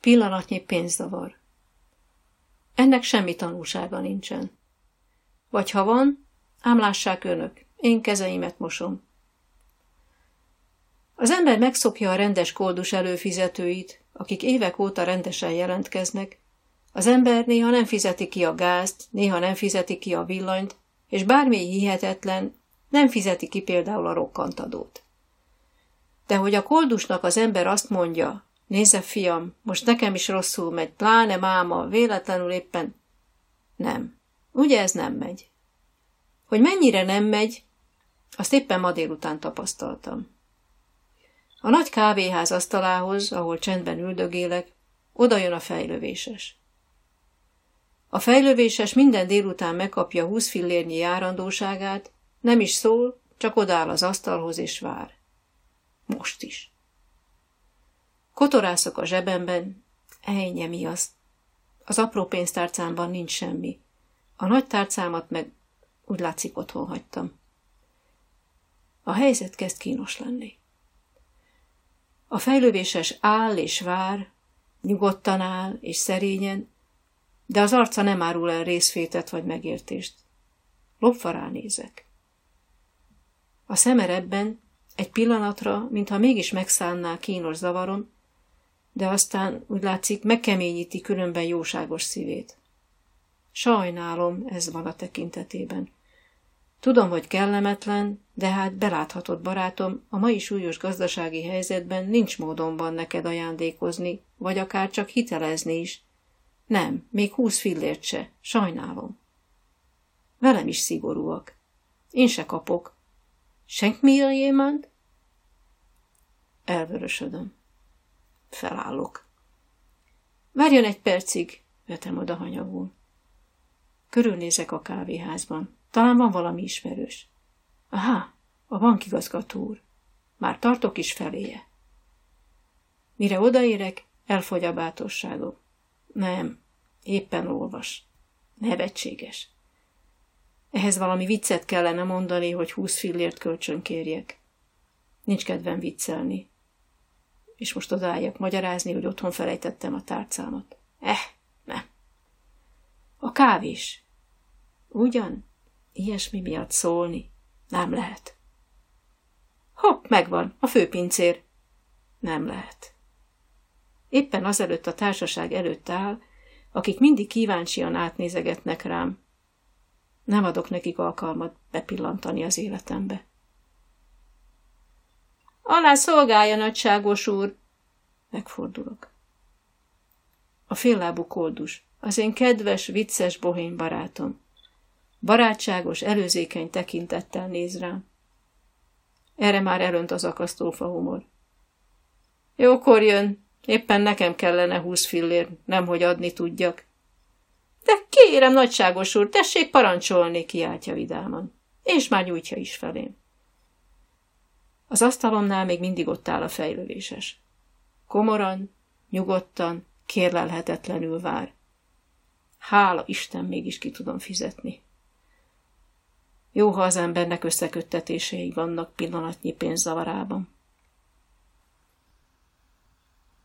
Pillanatnyi pénzzavar. Ennek semmi tanulsága nincsen. Vagy ha van, ám lássák önök, én kezeimet mosom. Az ember megszokja a rendes koldus előfizetőit, akik évek óta rendesen jelentkeznek, az ember néha nem fizeti ki a gázt, néha nem fizeti ki a villanyt, és bármi hihetetlen, nem fizeti ki például a rokkantadót. De hogy a koldusnak az ember azt mondja, nézze fiam, most nekem is rosszul megy, pláne máma, véletlenül éppen... Nem. Ugye ez nem megy? Hogy mennyire nem megy, azt éppen ma délután tapasztaltam. A nagy kávéház asztalához, ahol csendben üldögélek, oda jön a fejlővéses. A fejlővéses minden délután megkapja húsz fillérnyi járandóságát, nem is szól, csak odáll az asztalhoz és vár. Most is. Kotorászok a zsebemben, ejnye mi az. Az apró pénztárcámban nincs semmi. A nagy tárcámat meg úgy látszik otthon hagytam. A helyzet kezd kínos lenni. A fejlővéses áll és vár, nyugodtan áll és szerényen, de az arca nem árul el részfétet vagy megértést. Lopva ránézek. A szemerebben egy pillanatra, mintha mégis megszánná kínos zavaron, de aztán úgy látszik megkeményíti különben jóságos szívét. Sajnálom, ez van a tekintetében. Tudom, hogy kellemetlen, de hát beláthatod, barátom, a mai súlyos gazdasági helyzetben nincs módonban neked ajándékozni, vagy akár csak hitelezni is. Nem, még húsz fillért se, sajnálom. Velem is szigorúak. Én se kapok. Senk mi a? Elvörösödöm. Felállok. Várjon egy percig, vetem oda hanyagul. Körülnézek a kávéházban. Talán van valami ismerős. Aha, a bankigazgató úr. Már tartok is feléje. Mire odaérek, elfogy a bátorságom. Nem, éppen olvas. Nevetséges. Ehhez valami viccet kellene mondani, hogy húsz fillért kölcsön kérjek. Nincs kedvem viccelni. És most odaálljak magyarázni, hogy otthon felejtettem a tárcámat. Eh, nem. A kávés. Ugyan? Ilyesmi miatt szólni? Nem lehet. Hopp, megvan, a főpincér. Nem lehet. Éppen azelőtt a társaság előtt áll, akik mindig kíváncsian átnézegetnek rám. Nem adok nekik alkalmat bepillantani az életembe. Alá szolgálja, nagyságos úr! Megfordulok. A féllábú koldus, az én kedves, vicces bohén barátom. Barátságos, előzékeny tekintettel néz rám. Erre már elönt az akasztófa humor. Jókor jön, éppen nekem kellene húsz fillér, nemhogy adni tudjak. De kérem, nagyságos úr, tessék parancsolni, kiáltja vidáman. És már nyújtja is felém. Az asztalomnál még mindig ott áll a fejlővéses. Komoran, nyugodtan, kérlelhetetlenül vár. Hála Isten, mégis ki tudom fizetni. Jó, ha az embernek összeköttetései vannak pillanatnyi pénzzavarában.